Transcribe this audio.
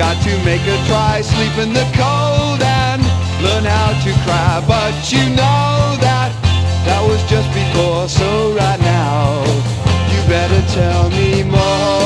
got to make a try, sleep in the cold and learn how to cry. But you know that that was just before, so right now you better tell me more.